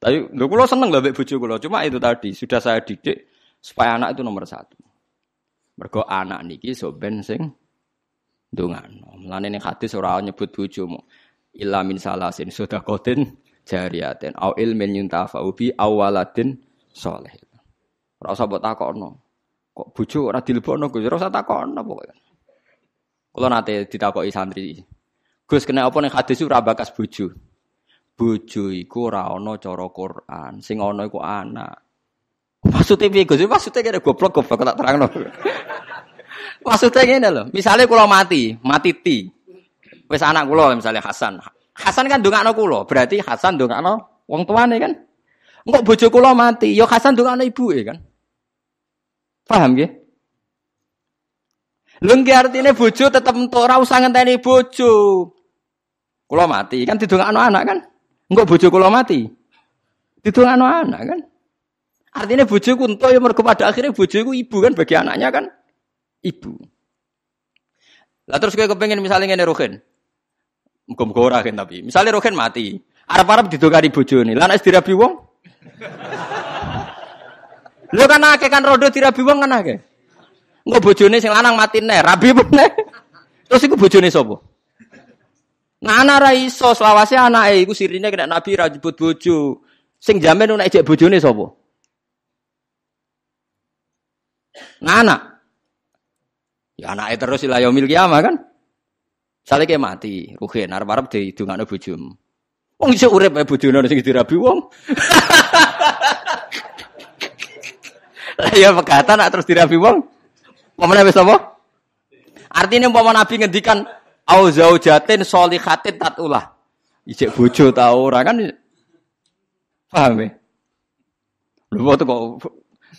Tapi lho kula seneng mbek bojo kula. Cuma itu tadi sudah saya didik supaya anak itu nomor satu. Mergo anak niki so ben sing ndongano. Mulane ning hadis ora nyebut bojomu. Illa min salasin sedaqatin jariyatin au ilmin yuntafa'u bi awaladin soleh. Ora usah mbok takokno. Kok bojo ora dilebokno Gus? Ora usah takokno pokoke. Kula nate ditakoki santri. Gus kena apa ning hadis ora bakas bojo. Bojo iku ora ana cara Quran, sing ana iku anak. Maksudnya piye Gus? Maksudnya kene goblok goblok tak terangno. Maksudnya ngene lho, misalnya kula mati, mati ti. Wis anak kula misalnya Hasan. Hasan kan ndongakno kula, berarti Hasan ndongakno wong tuane kan. Engko bojo kula mati, ya Hasan ndongakno ibuke kan. Paham nggih? Lho nggih artine bojo tetep entuk ora usah ngenteni bojo. Kula mati kan didongakno anak kan. Engko bojo kula mati. Didongakno anak kan. Artinya bojoku entuk ya mergo pada akhirnya bojoku ibu kan bagi anaknya kan ibu. Lah terus kowe kepengin misalnya ngene Rohin. Muga-muga ora kan tapi. Misalnya Rohin mati, arep-arep didongani bojone. Lah nek dirabi wong? Lho kan akeh kan rodo dirabi wong kan akeh. Engko bojone sing lanang mati nek, rabi meneh. Terus iku bojone sapa? Nah anak ra iso selawase anake iku sirine kena Nabi ra jebut bojo. Sing jamin nek ejek bojone sapa? Anak. Ya anaknya terus ilah yaumil kiamah kan. Sale kayak mati, ruhin arep-arep didongakno bojomu. Wong iso urip ae bojone sing dirabi wong. Lah ya pegatan nak terus dirabi wong. Pemene wis apa? Artinya umpama Nabi ngendikan au zaujatin sholihatin tatulah. Ijek bojo ta ora kan paham ya? Lho kok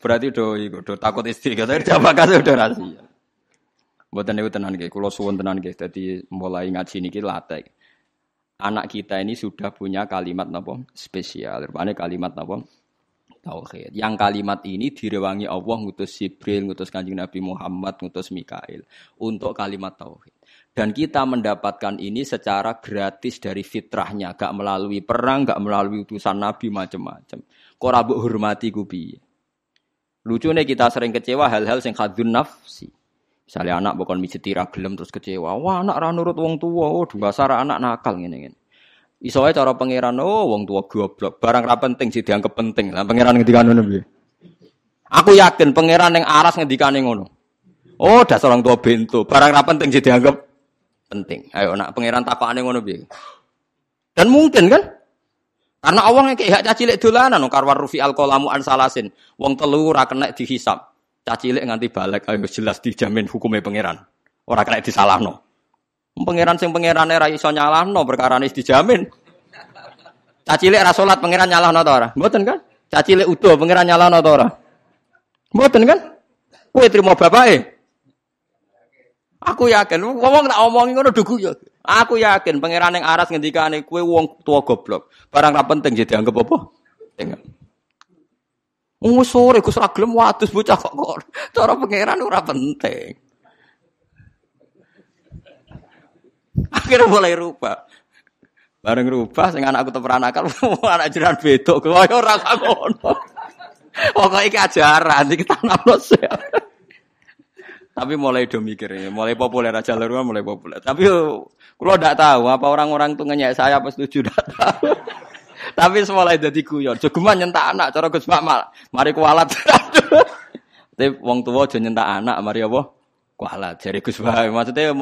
berarti do iku do takut istri kata jawab kasih udah rahasia. Mboten niku tenan nggih, kula suwun tenan nggih. Dadi mulai ngaji niki latih. Anak kita ini sudah punya kalimat napa spesial. Rupane kalimat napa tauhid. Yang kalimat ini direwangi Allah ngutus Jibril, ngutus Kanjeng Nabi Muhammad, ngutus Mikail untuk kalimat tauhid. Dan kita mendapatkan ini secara gratis dari fitrahnya, gak melalui perang, gak melalui utusan Nabi macam-macam. Kok rabuk hormati kubi. Lucunya kita sering kecewa hal-hal yang khadun nafsi. Misalnya anak bukan mijeti gelem terus kecewa. Wah anak ra nurut wong tua. Oh dasar anak nakal ngene ngene. Iso cara pangeran oh wong tua goblok. Barang ra penting sih dianggap penting. Lah pangeran ngendikane ngono piye? Aku yakin pangeran yang aras ngendikane ngono. Oh dasar orang tua bento. Barang ra penting sih dianggap penting. Ayo nak pangeran takokane ngono piye? Dan mungkin kan? Karena Allah yang kayak caci lek dolanan karwar rufi alqalamu an salasin. Wong telu ra kena dihisab. Cacilik nganti balik ayo jelas dijamin hukumnya pangeran. Ora kena disalahno. Pangeran sing pangerane ra iso nyalahno perkara ini dijamin. Cacilik ra salat pangeran nyalahno ta ora? Mboten kan? Cacilik utuh pangeran nyalahno ta ora? Mboten kan? Kowe trimo bapake. Aku yakin, ngomong tak omongi ngono dugu ya. Aku yakin pangeran yang aras ngendikane kowe wong tua goblok. Barang ra penting jadi anggap apa? Tengok. Oh sore Gus ra gelem watus bocah kok. Cara pangeran ora penting. Akhirnya mulai rubah. Bareng rubah sing anakku teperan akal anak jiran bedok kaya ora ngono. Pokoke iki ajaran iki tanamno Tapi mulai do mikir ya, mulai populer aja luar mulai populer. Tapi kalau tidak tahu apa orang-orang tuh ngenyek saya apa setuju tidak tahu. Tapi mulai jadi guyon. Jogeman nyentak anak cara Gus Makmal. Mari kualat. Tapi wong tua aja nyentak anak mari apa? Kualat. Jare Gus Bae. Maksudnya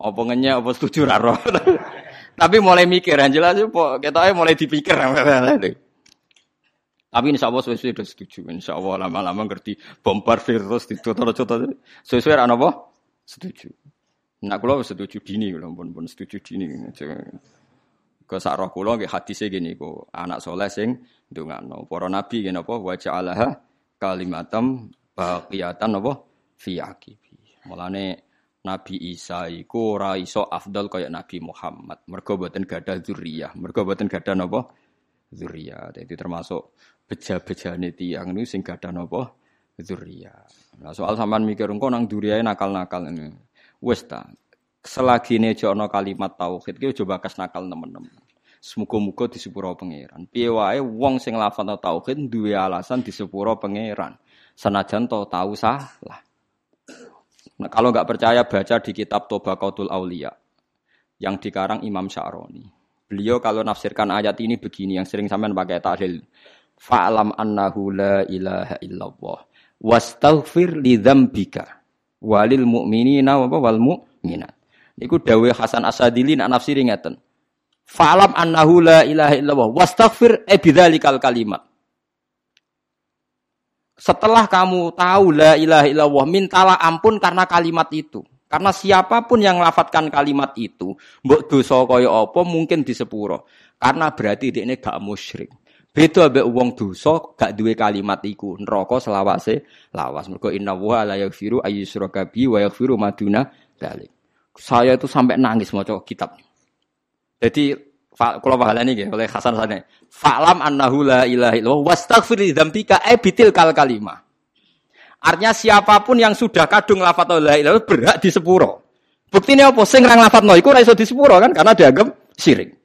apa ngenyek apa setuju ra Tapi mulai mikir yang jelas ketoke mulai dipikir. Tapi insya Allah sesuai sudah setuju. Insya Allah lama-lama ngerti bombardir terus ditutur-tutur. Sesuai apa? Setuju. Nak kula setuju dini, pun pun setuju dini. Ke roh kula nggih hadise gini ku anak soleh sing ndongakno. Para nabi ngene apa wa ja'alaha kalimatam baqiyatan apa fi aqibi. Nabi Isa iku ora iso afdal kaya Nabi Muhammad. Mergo boten gadah zuriyah. Mergo boten gadah napa? Zuriyah. Jadi termasuk beja-bejane tiyang niku sing gadah napa? Zuriyah. Nah, soal sampean mikir engko nang duriyae nakal-nakal ini. Wis ta, selagi nejo ono kalimat tauhid ki coba kas nakal temen-temen. Semoga-moga di sepuro pangeran. Piye wae wong sing lafadzna tauhid duwe alasan di sepuro pangeran. Senajan to tahu salah. Nah, kalau nggak percaya baca di kitab Tobaqatul Aulia yang dikarang Imam Sya'roni. Beliau kalau nafsirkan ayat ini begini yang sering sampean pakai tahlil. Fa'lam annahu la ilaha illallah wastaghfir li dzambika walil mu'minina wal mu'minat. Iku dawuh Hasan Asadili nak nafsiri ngeten. Fa'lam annahu la ilaha illallah wastaghfir e bidzalikal kalimat. Setelah kamu tahu la ilaha illallah, mintalah ampun karena kalimat itu. Karena siapa pun yang melafatkan kalimat itu, mbok dosa kaya apa mungkin disepuro. Karena berarti dia ini gak musyrik. Beda ambek wong dosa gak duwe kalimat iku. Neraka selawase lawas. Mergo inna wa la yaghfiru ayyusyraka bi wa yaghfiru maduna dalik. Saya itu sampai nangis maca kitab. Jadi kalau pahalane nggih oleh Hasan Sane. Fa'lam annahu la ilaha illallah wastaghfir dzambika e bitil kal kalimah. Artinya siapa pun yang sudah kadung lafadz la ilaha berhak di sepuro. Buktinya apa? Sing rang lafadz iku ora iso di sepuro kan karena dianggap syirik.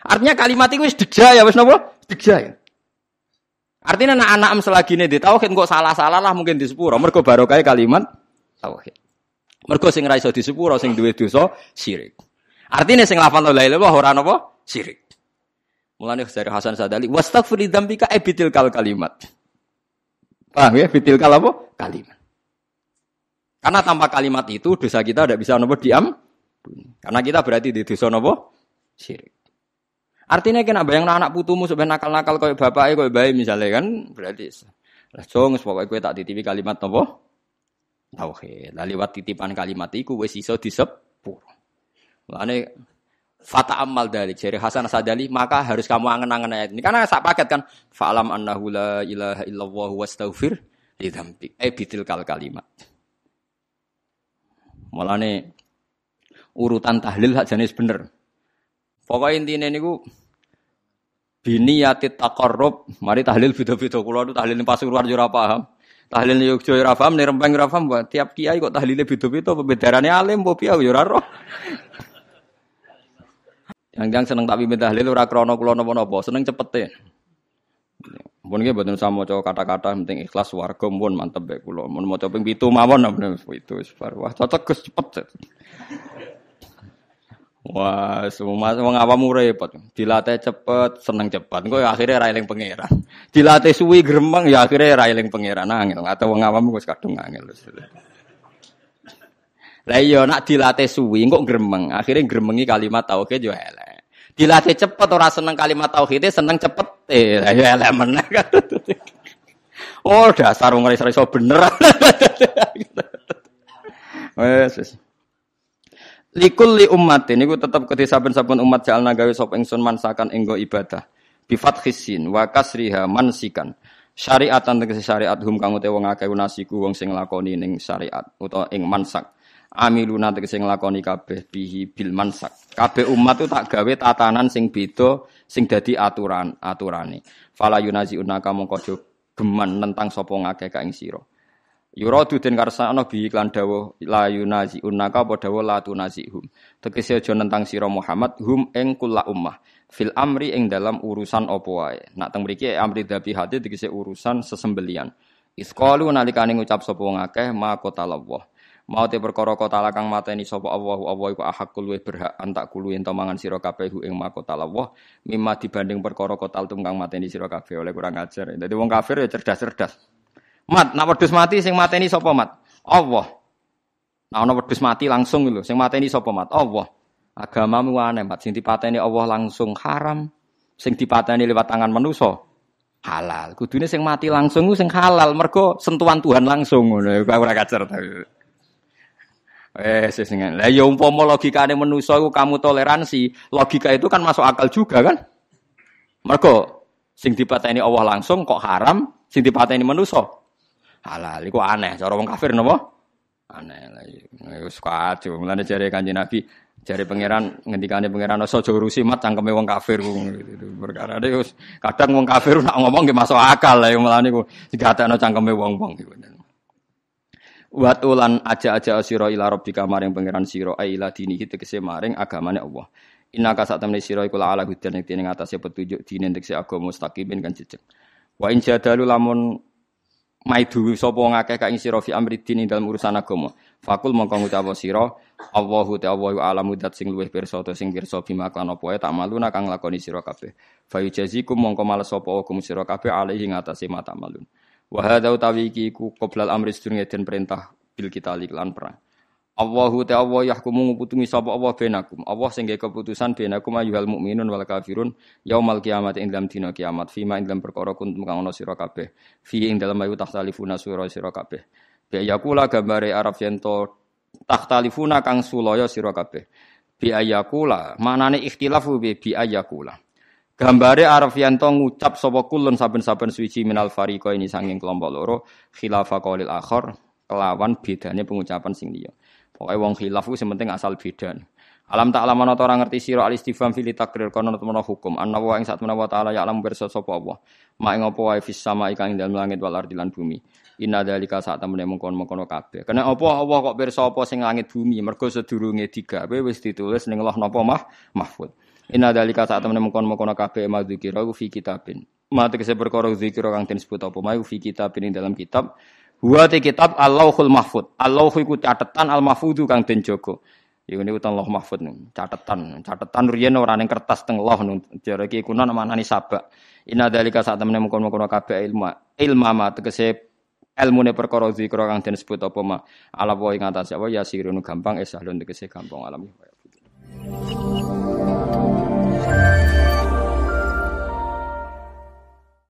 Artinya kalimat itu wis ya wis napa? ya. Artinya anak-anak selagi ini tauhid kok salah-salah lah mungkin di sepuro. Mergo barokah kalimat tauhid. Mergo sing ra iso di sepuro sing duwe dosa syirik. Artinya sing lafal la ilaha illallah ora napa? Syirik. Mulane dari Hasan Sadali, wastaghfir dzambika ebitil kal kalimat. Paham ya? Bitil kal apa? Kalimat. Karena tanpa kalimat itu dosa kita tidak bisa nopo diam. Karena kita berarti di dosa nopo syirik. Artinya kena bayang anak putumu sebenarnya nakal-nakal bapak bapaknya kau bayi misalnya kan berarti lah jong pokoknya kue tak titipi kalimat nopo tauhid. Lah lewat titipan kalimat itu wes iso disepur. Lane fata amal dari jari Hasan Sadali maka harus kamu angen-angen ayat ini karena sak paket kan fa'lam annahu la ilaha illallah wastaghfir li dzambik eh bitil kal kalimat. Mulane urutan tahlil hak jenis bener. Pokoknya intinya niku bini yatit takorrob, mari tahlil video-video kulo itu tahlil Pasuruan ora paham. Tahlil Yogyo yo ora paham, nih rempeng ora paham, tiap kiai kok tahlilnya video-video pembedarannya alim mbok piye ora roh. Yang-yang seneng tak pimpin tahlil ora krana kula napa-napa, seneng cepete. Mun nggih mboten sama maca kata-kata penting ikhlas warga mun mantep bae kula. Mun maca ping 7 mawon itu wis Wah cocok Gus cepet. Wah, semua wong awam repot. Dilatih cepet, seneng cepet. Engko ya akhirnya ra eling pangeran. Dilatih suwi gremeng ya akhirnya ra eling pangeran angel. Atau wong awam wis kadung angel. Lah iya nak dilatih suwi kok gremeng. Akhirnya gremengi kalimat tauhid yo elek. Dilatih cepet ora seneng kalimat tauhid, seneng cepet. Eh, lah yo elek meneh. Oh, dasar wong iso bener. Wes Likul li ummatin niku tetep kedhe saben-saben umat jalna gawe sapa ingsun mansakan enggo ibadah. Bi fathisin wa kasriha mansikan. Syariatan tegese syariat hum kang utawa wong akeh nasiku wong sing lakoni ning syariat utawa ing mansak. Amiluna tegese nglakoni kabeh bihi bil mansak. Kabeh umat itu tak gawe tatanan sing beda sing dadi aturan aturane. Fala yunazi unaka mongko geman nentang sapa ngakeh ka ing sira. Yuradu den karsana bi iklan dawuh la yunazi unaka apa dawuh la tunazihum. Tegese aja nentang sira Muhammad hum ing kula ummah fil amri ing dalam urusan apa wae. Nak teng mriki amri dabi hati tegese urusan sesembelian. Isqalu nalikane ngucap sapa wong ma qatallah. Mau te perkara kota lakang mateni sapa Allahu Allah iku ahakul luwih berhak antak kulu ento mangan sira kabeh ing ma qatallah mimma dibanding perkara kotal tungkang mateni sira kabeh oleh kurang ajar. Dadi wong kafir ya cerdas-cerdas. Mat, nak wedhus mati sing mateni sapa mat? Allah. Nah ana wedhus mati langsung lho, sing mateni sapa mat? Allah. Agamamu aneh, mat sing dipateni Allah langsung haram, sing dipateni lewat tangan manusa halal. Kudune sing mati langsung sing halal, mergo sentuhan Tuhan langsung ngono. Ora kacer ta. Eh, sesengan. Lah ya umpama logikane manusa iku kamu toleransi, logika itu kan masuk akal juga kan? Mergo sing dipateni Allah langsung kok haram, sing dipateni manusa halal. Iku aneh. Cara wong kafir napa? Aneh lah. Wis kacau. Mulane jare Kanjeng Nabi jare pangeran ngendikane pangeran aja urusi mat cangkeme wong kafir ku perkara kadang wong kafir nak ngomong ge masuk akal lah mulane ku digatekno cangkeme wong-wong iku Watulan aja-aja sira ila rabbika maring pangeran sira ila dinihi tegese maring agamane Allah Inna ka sak temne sira iku ala hudan ing dene ngatasé petunjuk dine si agama mustaqimin kan jejeg. Wa in jadalu lamun maidu sapa ngakeh ka ing fi amri dini dalam urusan agama. Fakul mongko ngucap sira Allahu ta Allahu alamu dat sing luwih pirsa ta sing pirsa bima kan apa tak maluna kang lakoni sira kabeh. Fa yujazikum mongko males sapa hukum sira kabeh alaihi ngatasé mata malun. Wa hadza utawi iki ku qoblal amri sedurunge den perintah bil kita lan perang. Allahu ta Allah yahkumu nguputumi sapa Allah benakum. Allah sing keputusan benakum ayyuhal mukminun wal kafirun yaumal kiamat ing dalam dina kiamat fima ing dalam perkara kuntum kang ana sira kabeh. Fi ing dalam ayu tahtalifuna sura sira kabeh. Bi ayakula gambare Arab yen to tahtalifuna kang sulaya sira kabeh. Bi ayakula manane ikhtilafu bi bi ayakula. Gambare Arab yen to ngucap sapa kulun saben-saben suci minal fariqa ini sanging kelompok loro khilafa qaulil akhir kelawan bedane pengucapan sing liya. Pokoknya wong khilaf ku penting asal beda. Alam tak alam ana ora ngerti sira al istifham fil takrir kono temen hukum. Anna wa ing sak menawa taala ya alam bersa sapa Allah. Ma ing apa wae fis sama ikan ing dalem langit wal bumi. Inna dalika sak temene mengkon-mengkono kabeh. Kena apa Allah kok pirsa apa sing langit bumi mergo sedurunge digawe wis ditulis ning Allah napa mah mahfud. Inna dalika sak temene mengkon-mengkono kabeh madzikira fi kitabin. Mate kese perkara zikira kang disebut apa mau fi kitabin ing dalam kitab Huwa te kitab Allahul Mahfud. Allah iku catatan Al Mahfudu kang den jaga. Iku niku Allah Mahfud nih, catatan. Catatan riyen ora ning kertas teng Allah ning jare iki kuna manani sabak. Inna dalika sak temene mengkon-mengkon kabeh ilmu. Ilmu ma tegese ilmune perkara zikra kang den sebut apa ma. Ala wa ing atas apa ya sirun gampang esahlun tegese gampang alam.